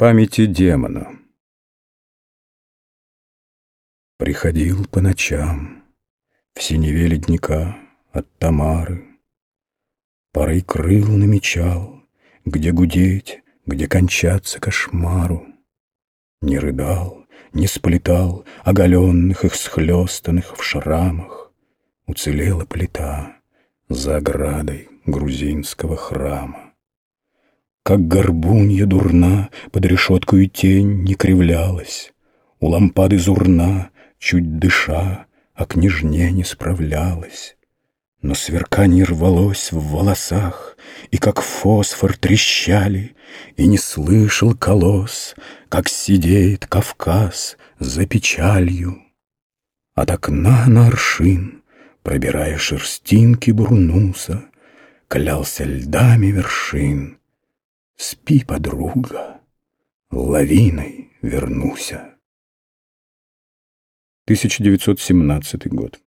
Памяти демона Приходил по ночам В синеве ледника от Тамары. Парой крыл намечал, Где гудеть, где кончаться кошмару. Не рыдал, не сплетал Оголенных их схлестанных в шрамах. Уцелела плита За оградой грузинского храма. Как горбунья дурна Под решетку и тень не кривлялась, У лампады зурна чуть дыша, о княжне не справлялась. Но сверканье рвалось в волосах, И как фосфор трещали, И не слышал колосс, Как сидеет Кавказ за печалью. От окна на аршин, Пробирая шерстинки бурнуса, Клялся льдами вершин. Спи, подруга, лавиной вернуся. 1917 год.